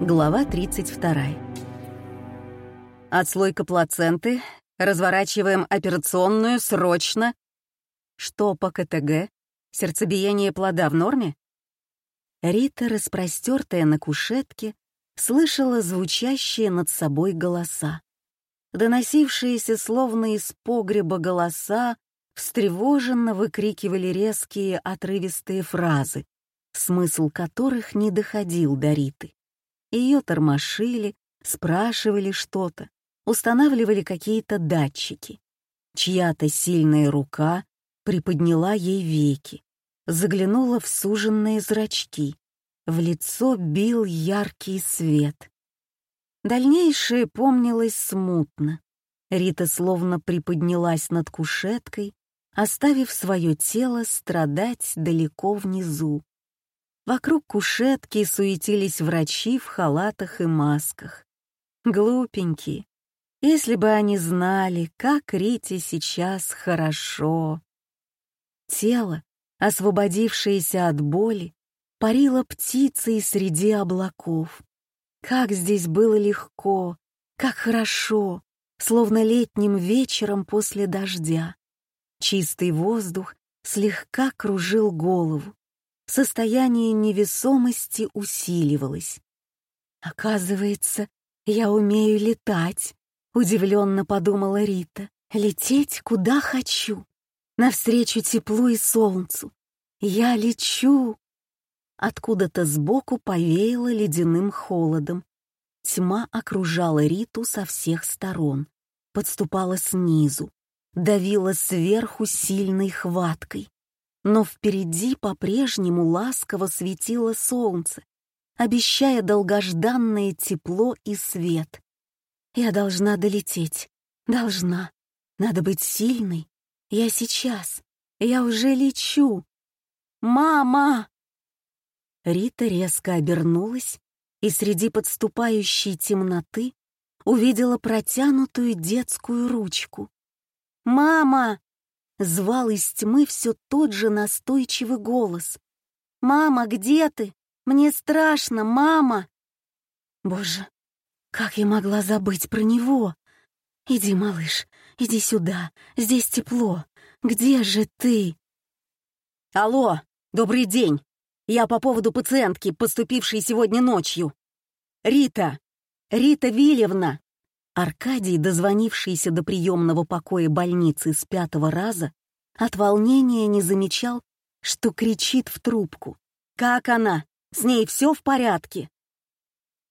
Глава 32. Отслойка плаценты. Разворачиваем операционную срочно. Что по КТГ? Сердцебиение плода в норме? Рита, распростертая на кушетке, слышала звучащие над собой голоса. Доносившиеся словно из погреба голоса встревоженно выкрикивали резкие отрывистые фразы, смысл которых не доходил до Риты. Ее тормошили, спрашивали что-то, устанавливали какие-то датчики. Чья-то сильная рука приподняла ей веки, заглянула в суженные зрачки. В лицо бил яркий свет. Дальнейшее помнилось смутно. Рита словно приподнялась над кушеткой, оставив свое тело страдать далеко внизу. Вокруг кушетки суетились врачи в халатах и масках. Глупенькие. Если бы они знали, как Рите сейчас хорошо. Тело, освободившееся от боли, парило птицей среди облаков. Как здесь было легко, как хорошо, словно летним вечером после дождя. Чистый воздух слегка кружил голову состояние невесомости усиливалось. «Оказывается, я умею летать», — удивленно подумала Рита. «Лететь куда хочу, навстречу теплу и солнцу. Я лечу!» Откуда-то сбоку повеяло ледяным холодом. Тьма окружала Риту со всех сторон, подступала снизу, давила сверху сильной хваткой но впереди по-прежнему ласково светило солнце, обещая долгожданное тепло и свет. Я должна долететь, должна. Надо быть сильной. Я сейчас, я уже лечу. Мама! Рита резко обернулась и среди подступающей темноты увидела протянутую детскую ручку. «Мама!» Звал из тьмы все тот же настойчивый голос. «Мама, где ты? Мне страшно, мама!» Боже, как я могла забыть про него? Иди, малыш, иди сюда, здесь тепло. Где же ты? Алло, добрый день. Я по поводу пациентки, поступившей сегодня ночью. Рита, Рита Вильевна, Аркадий, дозвонившийся до приемного покоя больницы с пятого раза, от волнения не замечал, что кричит в трубку. «Как она? С ней все в порядке?»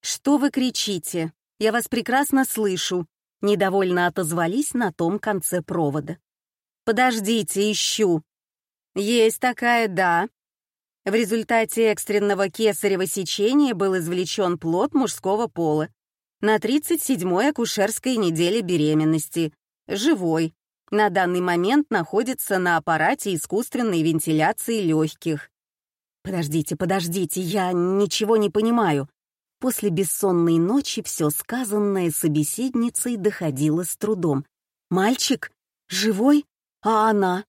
«Что вы кричите? Я вас прекрасно слышу», — недовольно отозвались на том конце провода. «Подождите, ищу». «Есть такая, да». В результате экстренного кесарево сечения был извлечен плод мужского пола на 37-й акушерской неделе беременности, живой, на данный момент находится на аппарате искусственной вентиляции легких. Подождите, подождите, я ничего не понимаю. После бессонной ночи все сказанное собеседницей доходило с трудом. «Мальчик? Живой? А она?»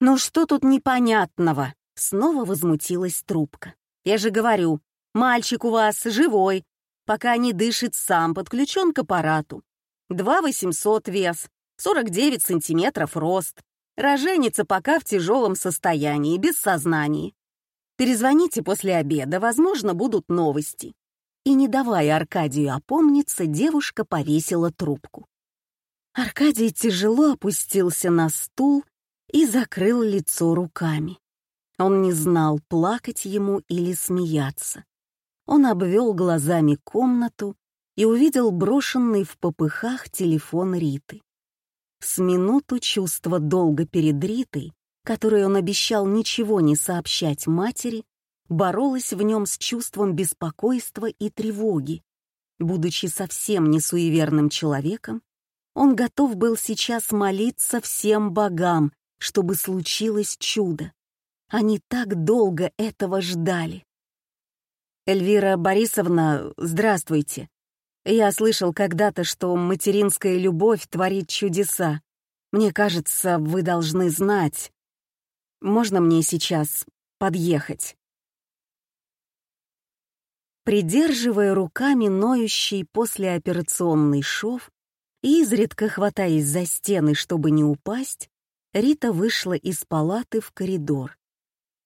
«Ну что тут непонятного?» Снова возмутилась трубка. «Я же говорю, мальчик у вас живой, пока не дышит сам, подключен к аппарату. 2 800 вес, 49 сантиметров рост. Роженица пока в тяжелом состоянии, без сознания. Перезвоните после обеда, возможно, будут новости. И не давая Аркадию опомниться, девушка повесила трубку. Аркадий тяжело опустился на стул и закрыл лицо руками. Он не знал, плакать ему или смеяться он обвел глазами комнату и увидел брошенный в попыхах телефон Риты. С минуту чувство долга перед Ритой, которой он обещал ничего не сообщать матери, боролось в нем с чувством беспокойства и тревоги. Будучи совсем не суеверным человеком, он готов был сейчас молиться всем богам, чтобы случилось чудо. Они так долго этого ждали. Эльвира Борисовна, здравствуйте. Я слышал когда-то, что материнская любовь творит чудеса. Мне кажется, вы должны знать. Можно мне сейчас подъехать? Придерживая руками ноющий послеоперационный шов и изредка хватаясь за стены, чтобы не упасть, Рита вышла из палаты в коридор.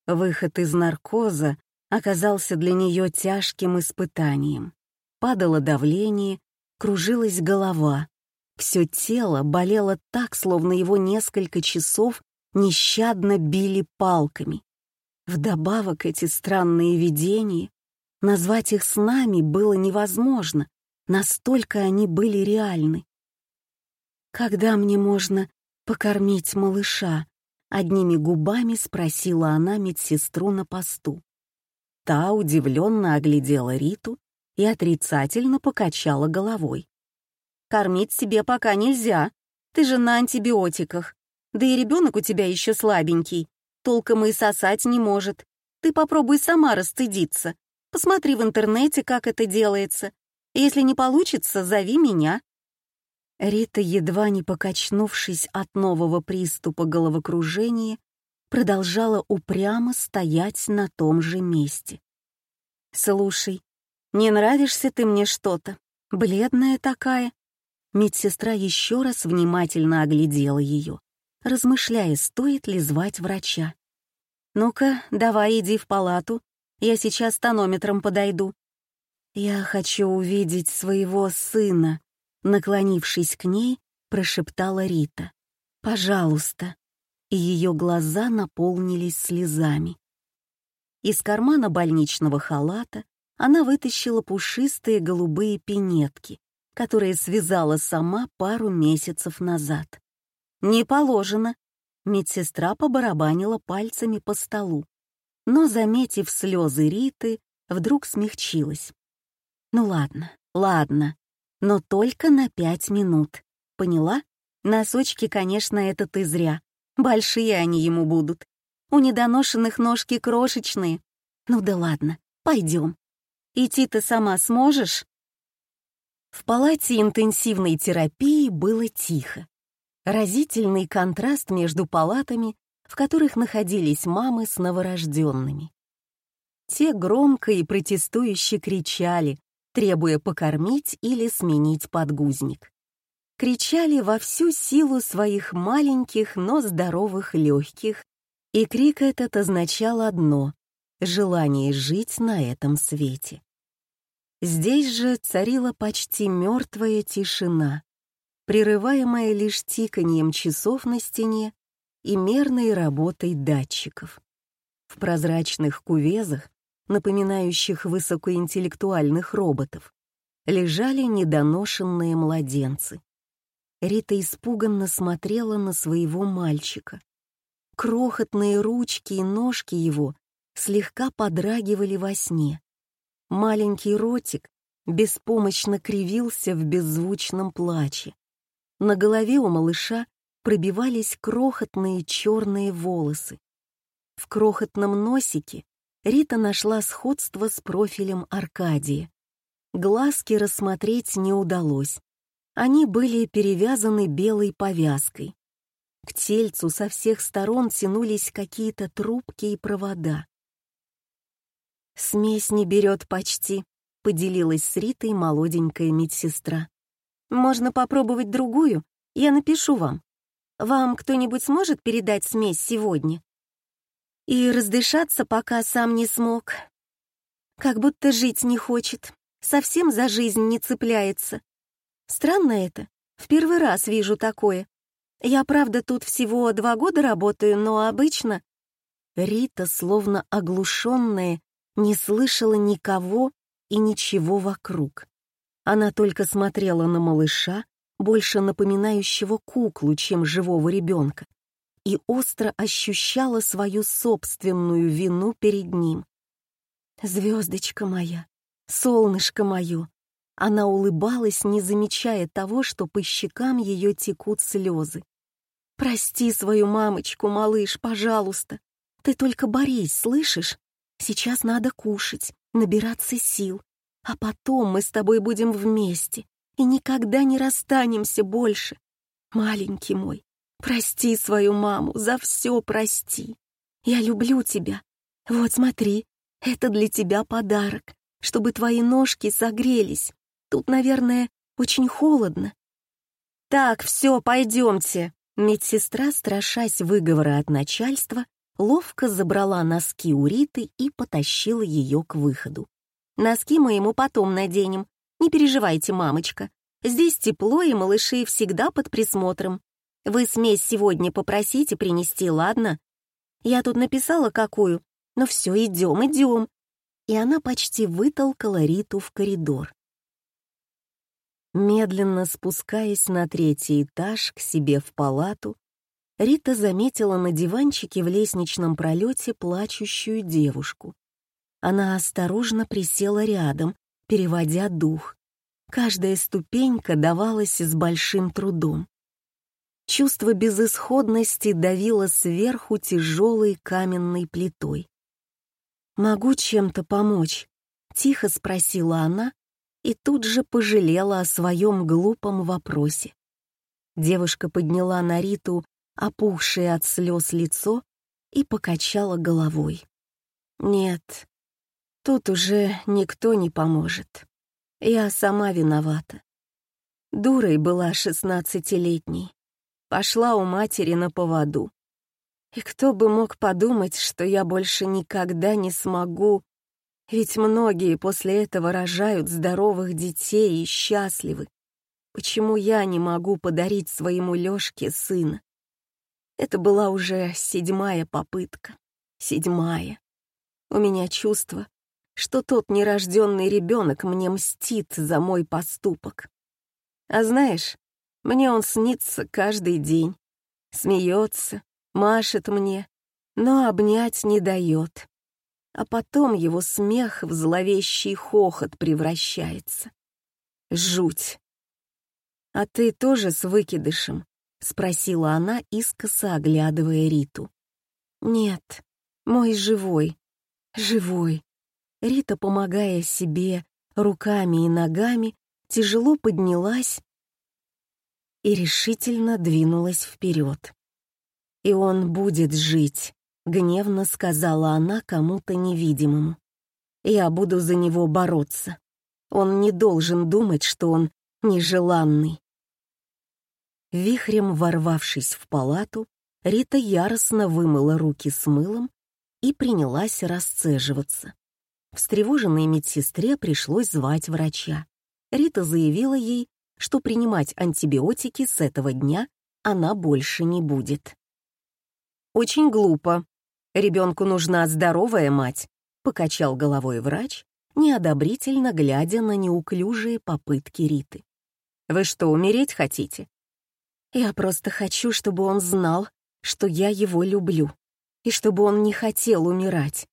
Выход из наркоза оказался для нее тяжким испытанием. Падало давление, кружилась голова. Все тело болело так, словно его несколько часов нещадно били палками. Вдобавок эти странные видения, назвать их снами было невозможно, настолько они были реальны. «Когда мне можно покормить малыша?» — одними губами спросила она медсестру на посту. Та удивленно оглядела Риту и отрицательно покачала головой. «Кормить себе пока нельзя. Ты же на антибиотиках. Да и ребенок у тебя еще слабенький. Толком и сосать не может. Ты попробуй сама расстыдиться. Посмотри в интернете, как это делается. Если не получится, зови меня». Рита, едва не покачнувшись от нового приступа головокружения, продолжала упрямо стоять на том же месте. «Слушай, не нравишься ты мне что-то? Бледная такая?» Медсестра еще раз внимательно оглядела ее, размышляя, стоит ли звать врача. «Ну-ка, давай иди в палату, я сейчас тонометром подойду». «Я хочу увидеть своего сына», — наклонившись к ней, прошептала Рита. «Пожалуйста» и ее глаза наполнились слезами. Из кармана больничного халата она вытащила пушистые голубые пинетки, которые связала сама пару месяцев назад. «Не положено!» Медсестра побарабанила пальцами по столу, но, заметив слезы Риты, вдруг смягчилась. «Ну ладно, ладно, но только на пять минут. Поняла? Носочки, конечно, это ты зря. Большие они ему будут. У недоношенных ножки крошечные. Ну да ладно, пойдем. Идти ты сама сможешь? В палате интенсивной терапии было тихо. Разительный контраст между палатами, в которых находились мамы с новорожденными. Те громко и протестующе кричали, требуя покормить или сменить подгузник кричали во всю силу своих маленьких, но здоровых легких, и крик этот означал одно — желание жить на этом свете. Здесь же царила почти мертвая тишина, прерываемая лишь тиканьем часов на стене и мерной работой датчиков. В прозрачных кувезах, напоминающих высокоинтеллектуальных роботов, лежали недоношенные младенцы. Рита испуганно смотрела на своего мальчика. Крохотные ручки и ножки его слегка подрагивали во сне. Маленький ротик беспомощно кривился в беззвучном плаче. На голове у малыша пробивались крохотные черные волосы. В крохотном носике Рита нашла сходство с профилем Аркадия. Глазки рассмотреть не удалось, они были перевязаны белой повязкой. К тельцу со всех сторон тянулись какие-то трубки и провода. «Смесь не берет почти», — поделилась с Ритой молоденькая медсестра. «Можно попробовать другую, я напишу вам. Вам кто-нибудь сможет передать смесь сегодня?» И раздышаться пока сам не смог. Как будто жить не хочет, совсем за жизнь не цепляется. Странно это. В первый раз вижу такое. Я, правда, тут всего два года работаю, но обычно... Рита, словно оглушенная, не слышала никого и ничего вокруг. Она только смотрела на малыша, больше напоминающего куклу, чем живого ребенка, и остро ощущала свою собственную вину перед ним. «Звездочка моя, солнышко мое, она улыбалась, не замечая того, что по щекам ее текут слезы. «Прости свою мамочку, малыш, пожалуйста. Ты только борись, слышишь? Сейчас надо кушать, набираться сил. А потом мы с тобой будем вместе и никогда не расстанемся больше. Маленький мой, прости свою маму, за все прости. Я люблю тебя. Вот смотри, это для тебя подарок. чтобы твои ножки согрелись. Тут, наверное, очень холодно». «Так, все, пойдемте». Медсестра, страшась выговора от начальства, ловко забрала носки у Риты и потащила ее к выходу. «Носки мы ему потом наденем. Не переживайте, мамочка. Здесь тепло, и малыши всегда под присмотром. Вы смесь сегодня попросите принести, ладно? Я тут написала какую. Но все, идем, идем». И она почти вытолкала Риту в коридор. Медленно спускаясь на третий этаж к себе в палату, Рита заметила на диванчике в лестничном пролете плачущую девушку. Она осторожно присела рядом, переводя дух. Каждая ступенька давалась с большим трудом. Чувство безысходности давило сверху тяжелой каменной плитой. «Могу чем-то помочь?» — тихо спросила она, и тут же пожалела о своем глупом вопросе. Девушка подняла на Риту опухшее от слез лицо и покачала головой. «Нет, тут уже никто не поможет. Я сама виновата. Дурой была шестнадцатилетней. Пошла у матери на поводу. И кто бы мог подумать, что я больше никогда не смогу ведь многие после этого рожают здоровых детей и счастливы. Почему я не могу подарить своему Лёшке сына? Это была уже седьмая попытка. Седьмая. У меня чувство, что тот нерожденный ребенок мне мстит за мой поступок. А знаешь, мне он снится каждый день. Смеется, машет мне, но обнять не дает а потом его смех в зловещий хохот превращается. Жуть. «А ты тоже с выкидышем?» — спросила она, искоса оглядывая Риту. «Нет, мой живой, живой». Рита, помогая себе руками и ногами, тяжело поднялась и решительно двинулась вперед. И он будет жить, — гневно сказала она кому-то невидимому. «Я буду за него бороться. Он не должен думать, что он нежеланный». Вихрем ворвавшись в палату, Рита яростно вымыла руки с мылом и принялась расцеживаться. Встревоженной медсестре пришлось звать врача. Рита заявила ей, что принимать антибиотики с этого дня она больше не будет. «Очень глупо», Ребенку нужна здоровая мать», — покачал головой врач, неодобрительно глядя на неуклюжие попытки Риты. «Вы что, умереть хотите?» «Я просто хочу, чтобы он знал, что я его люблю, и чтобы он не хотел умирать.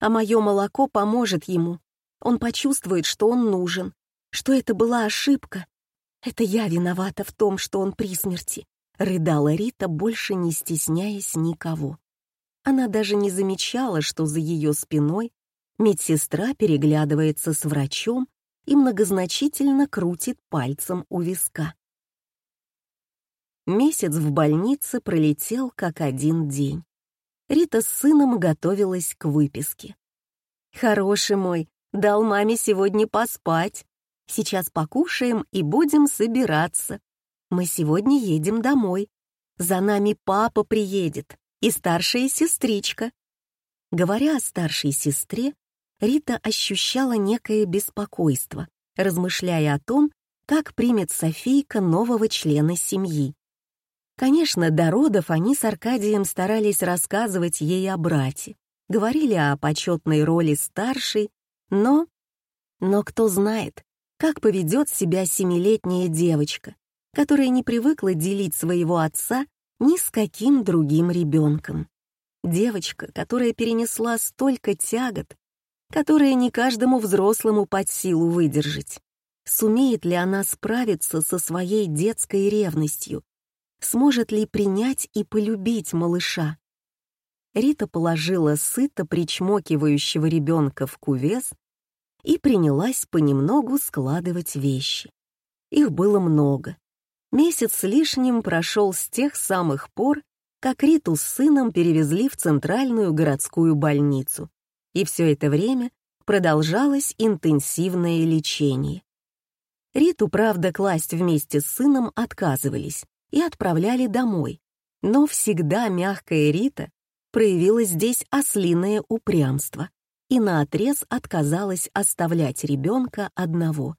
А мое молоко поможет ему. Он почувствует, что он нужен, что это была ошибка. Это я виновата в том, что он при смерти», — рыдала Рита, больше не стесняясь никого. Она даже не замечала, что за ее спиной медсестра переглядывается с врачом и многозначительно крутит пальцем у виска. Месяц в больнице пролетел как один день. Рита с сыном готовилась к выписке. «Хороший мой, дал маме сегодня поспать. Сейчас покушаем и будем собираться. Мы сегодня едем домой. За нами папа приедет и старшая сестричка. Говоря о старшей сестре, Рита ощущала некое беспокойство, размышляя о том, как примет Софийка нового члена семьи. Конечно, до родов они с Аркадием старались рассказывать ей о брате, говорили о почетной роли старшей, но... Но кто знает, как поведет себя семилетняя девочка, которая не привыкла делить своего отца ни с каким другим ребенком. Девочка, которая перенесла столько тягот, которые не каждому взрослому под силу выдержать. Сумеет ли она справиться со своей детской ревностью? Сможет ли принять и полюбить малыша? Рита положила сыто причмокивающего ребенка в кувес и принялась понемногу складывать вещи. Их было много, Месяц с лишним прошел с тех самых пор, как Риту с сыном перевезли в центральную городскую больницу. И все это время продолжалось интенсивное лечение. Риту, правда, класть вместе с сыном отказывались и отправляли домой, но всегда мягкая Рита проявила здесь ослиное упрямство и наотрез отказалась оставлять ребенка одного.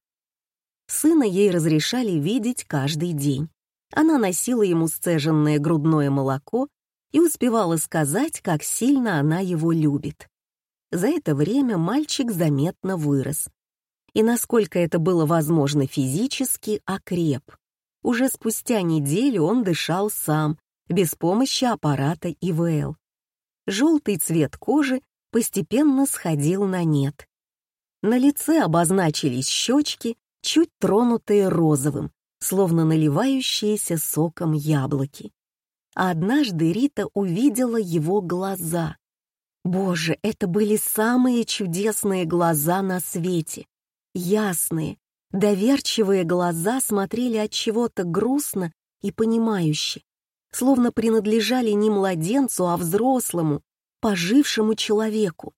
Сына ей разрешали видеть каждый день. Она носила ему сцеженное грудное молоко и успевала сказать, как сильно она его любит. За это время мальчик заметно вырос. И насколько это было возможно физически, окреп. Уже спустя неделю он дышал сам, без помощи аппарата ИВЛ. Желтый цвет кожи постепенно сходил на нет. На лице обозначились щечки, чуть тронутые розовым, словно наливающиеся соком яблоки. А однажды Рита увидела его глаза. Боже, это были самые чудесные глаза на свете. Ясные, доверчивые глаза смотрели от чего-то грустно и понимающе, словно принадлежали не младенцу, а взрослому, пожившему человеку.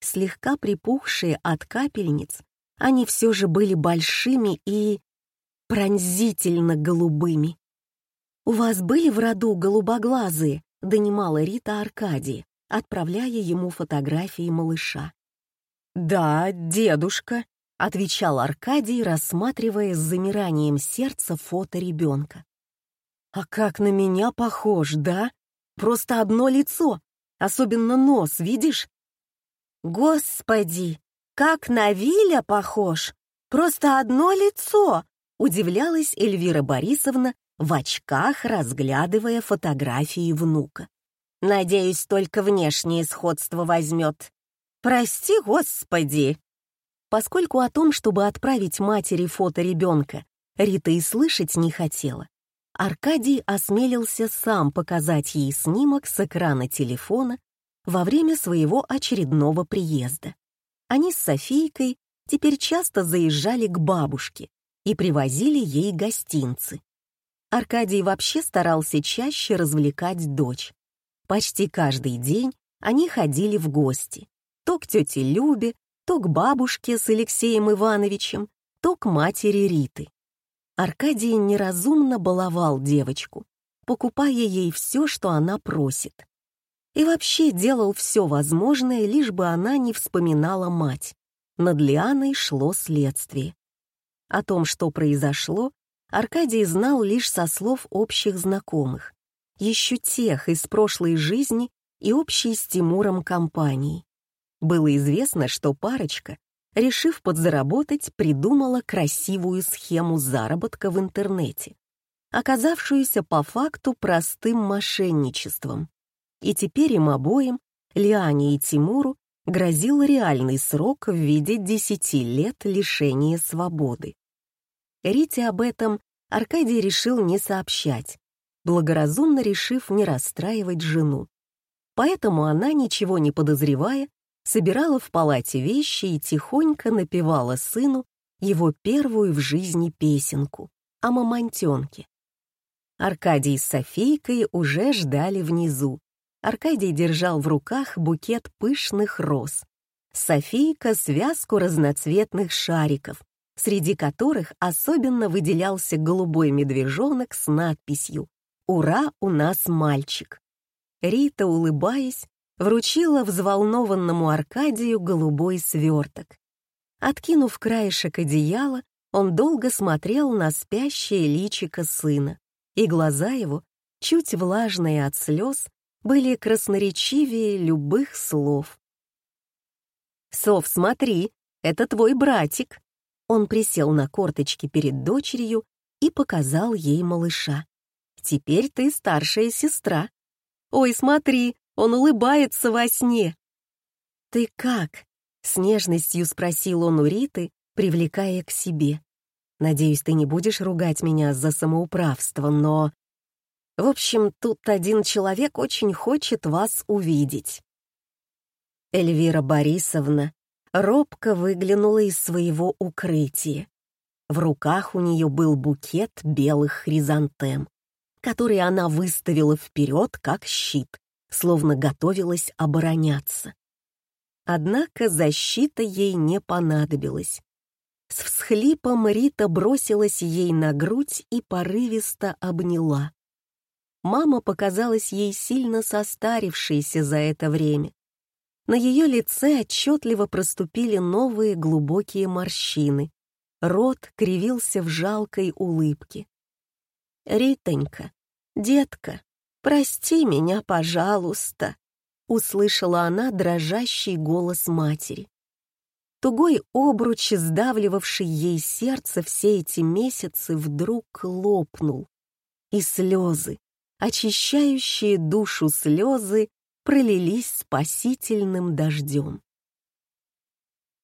Слегка припухшие от капельниц, они все же были большими и пронзительно голубыми. «У вас были в роду голубоглазые?» — донимала Рита Аркадий, отправляя ему фотографии малыша. «Да, дедушка», — отвечал Аркадий, рассматривая с замиранием сердца фото ребенка. «А как на меня похож, да? Просто одно лицо, особенно нос, видишь?» «Господи, как на Виля похож! Просто одно лицо!» Удивлялась Эльвира Борисовна в очках, разглядывая фотографии внука. «Надеюсь, только внешнее сходство возьмет. Прости, Господи!» Поскольку о том, чтобы отправить матери фото ребенка, Рита и слышать не хотела, Аркадий осмелился сам показать ей снимок с экрана телефона во время своего очередного приезда. Они с Софийкой теперь часто заезжали к бабушке и привозили ей гостинцы. Аркадий вообще старался чаще развлекать дочь. Почти каждый день они ходили в гости. То к тете Любе, то к бабушке с Алексеем Ивановичем, то к матери Риты. Аркадий неразумно баловал девочку, покупая ей все, что она просит. И вообще делал все возможное, лишь бы она не вспоминала мать. Над Лианой шло следствие. О том, что произошло, Аркадий знал лишь со слов общих знакомых, еще тех из прошлой жизни и общей с Тимуром компании. Было известно, что парочка решив подзаработать, придумала красивую схему заработка в интернете, оказавшуюся по факту простым мошенничеством. И теперь им обоим, Лиане и Тимуру, грозил реальный срок в виде 10 лет лишения свободы. Рите об этом Аркадий решил не сообщать, благоразумно решив не расстраивать жену. Поэтому она, ничего не подозревая, собирала в палате вещи и тихонько напевала сыну его первую в жизни песенку о мамонтенке. Аркадий с Софийкой уже ждали внизу. Аркадий держал в руках букет пышных роз. Софийка — связку разноцветных шариков, среди которых особенно выделялся голубой медвежонок с надписью «Ура, у нас мальчик». Рита, улыбаясь, вручила взволнованному Аркадию голубой сверток. Откинув краешек одеяла, он долго смотрел на спящее личико сына, и глаза его, чуть влажные от слез, были красноречивее любых слов. «Сов, смотри, это твой братик!» Он присел на корточки перед дочерью и показал ей малыша. «Теперь ты старшая сестра. Ой, смотри, он улыбается во сне. «Ты как?» — с нежностью спросил он у Риты, привлекая к себе. «Надеюсь, ты не будешь ругать меня за самоуправство, но...» «В общем, тут один человек очень хочет вас увидеть». Эльвира Борисовна робко выглянула из своего укрытия. В руках у нее был букет белых хризантем, который она выставила вперед как щит, словно готовилась обороняться. Однако защита ей не понадобилась. С всхлипом Рита бросилась ей на грудь и порывисто обняла. Мама показалась ей сильно состарившейся за это время. На ее лице отчетливо проступили новые глубокие морщины. Рот кривился в жалкой улыбке. «Ритонька, детка, прости меня, пожалуйста», — услышала она дрожащий голос матери. Тугой обруч, сдавливавший ей сердце все эти месяцы, вдруг лопнул. И слезы, очищающие душу слезы, пролились спасительным дождем.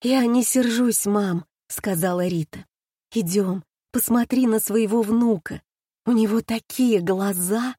«Я не сержусь, мам», — сказала Рита. «Идем, посмотри на своего внука. У него такие глаза!»